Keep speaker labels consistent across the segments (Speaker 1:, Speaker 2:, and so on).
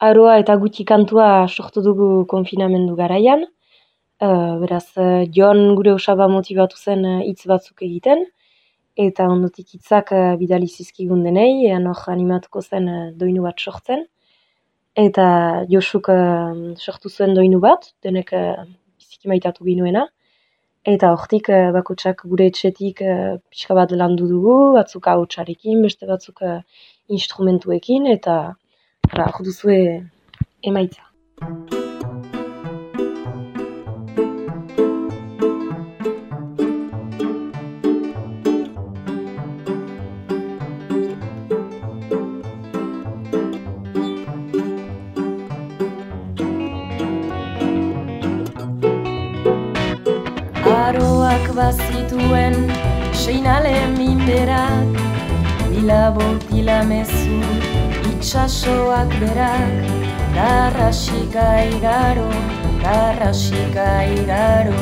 Speaker 1: aroa eta gutxi kantua sortu dugu konfinamendu garaian. Uh, beraz, uh, joan gure osaba motibatu zen hitz batzuk egiten, eta ondotik hitzak bidali zizkigun denei, ean hor animatuko zen doinu bat sortzen. Eta Josuk sortu zuen doinu bat, denek biziki maitatu binuena. Eta hortik bakotsak gure etxetik pixka bat landu dugu, batzuk hau beste batzuk instrumentuekin, eta hor duzue emaitza.
Speaker 2: Aroak bazituen seinale minberak Bila botila mezu itxasoak berak Garrasika igaro, garrasika igaro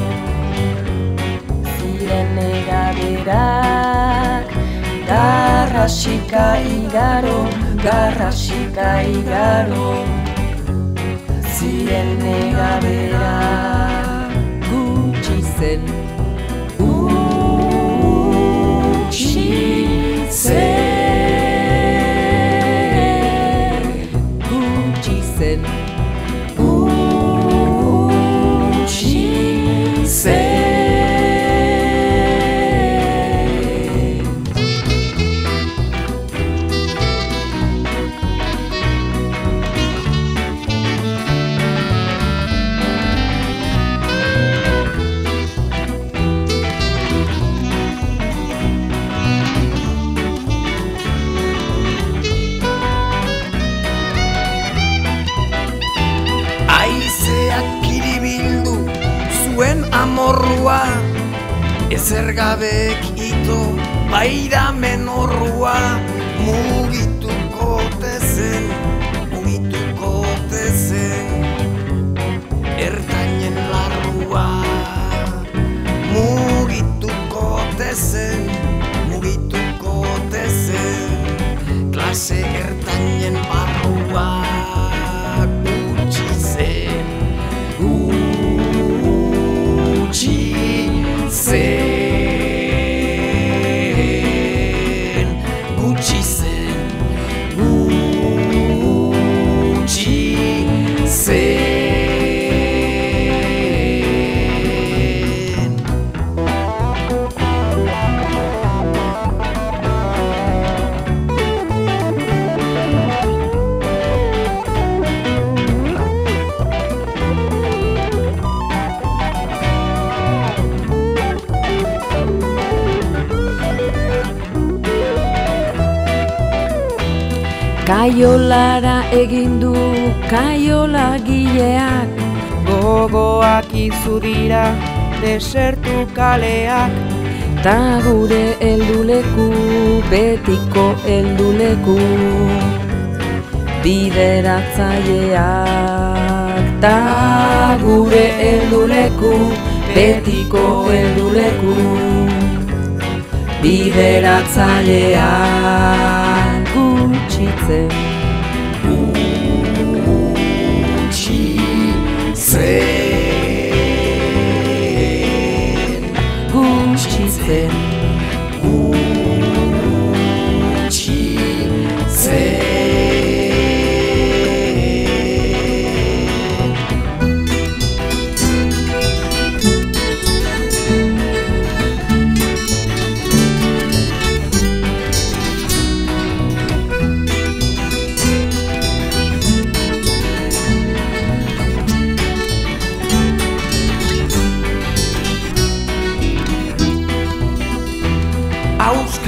Speaker 2: Ziren berak Garrasika igaro, garrasika igaro Ziren berak zen headed
Speaker 3: amorrua Ezer gabek ito baira menorrua Mugituko
Speaker 2: Kaiolara egin du kaiola gileak.
Speaker 4: Gogoak izudira desertu kaleak.
Speaker 2: Ta gure elduleku, betiko elduleku Bideratzaileak Ta gure elduleku, betiko elduleku Bideratzaileak
Speaker 3: She's
Speaker 2: tief.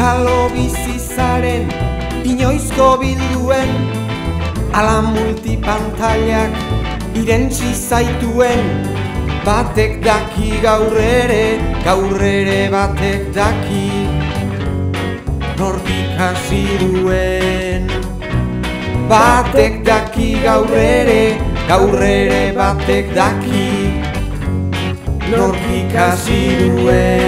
Speaker 4: Auskalo bizizaren inoizko bilduen Ala multipantailak irentzi zaituen. Batek daki gaur ere, gaur ere batek daki Nordik hasi duen. Batek daki gaur ere, gaur ere batek daki Nordik hasi duen